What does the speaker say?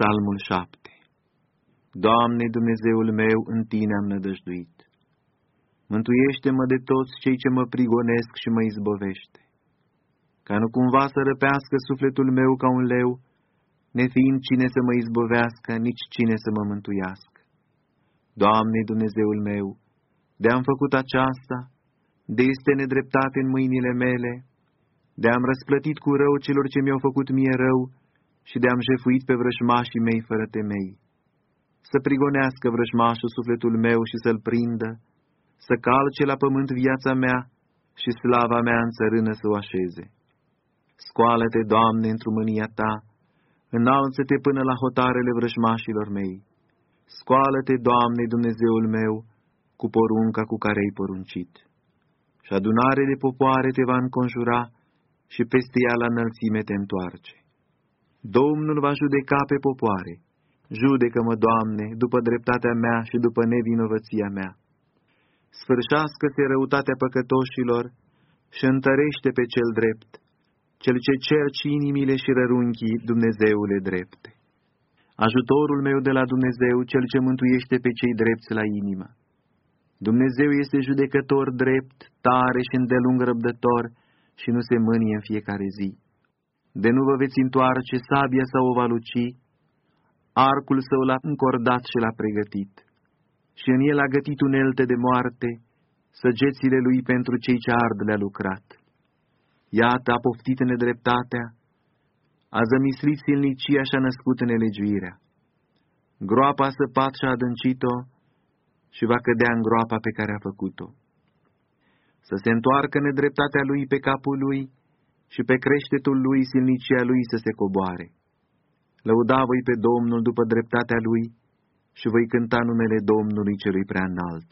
Psalmul 7 Doamne Dumnezeul meu, în Tine am nădăjduit. Mântuiește-mă de toți cei ce mă prigonesc și mă izbovește, ca nu cumva să răpească sufletul meu ca un leu, nefiind cine să mă izbovească, nici cine să mă mântuiască. Doamne Dumnezeul meu, de-am făcut aceasta, de este nedreptate în mâinile mele, de-am răsplătit cu rău celor ce mi-au făcut mie rău, și de-am jefuit pe vrăjmașii mei fără temei. Să prigonească vrăjmașul sufletul meu și să-l prindă, să calce la pământ viața mea și slava mea în țărână să o așeze. Scoală-te, Doamne, într-o mânia Ta, înalță-te până la hotarele vrăjmașilor mei. Scoală-te, Doamne, Dumnezeul meu, cu porunca cu care ai poruncit. Și adunare de popoare te va înconjura și peste ea la înălțime te întoarce. Domnul va judeca pe popoare. Judecă-mă, Doamne, după dreptatea mea și după nevinovăția mea. Sfârșească-se răutatea păcătoșilor și întărește pe cel drept, cel ce cerci inimile și rărunchii Dumnezeule drepte. Ajutorul meu de la Dumnezeu, cel ce mântuiește pe cei drepți la inimă. Dumnezeu este judecător drept, tare și îndelung răbdător și nu se mânie în fiecare zi de nu vă veți întoarce, sabia sau o va luci, arcul său l-a încordat și l-a pregătit, și în el a gătit unelte de moarte, săgețile lui pentru cei ce ard le-a lucrat. Iată, a poftit în nedreptatea, a zămislit silnicia și a născut în nelegiuirea. Groapa a săpat și a adâncit-o și va cădea în groapa pe care a făcut-o. Să se întoarcă nedreptatea lui pe capul lui, și pe creștetul lui silnicia lui să se coboare. Lăuda voi pe Domnul după dreptatea lui și voi cânta numele Domnului celui prea înalt.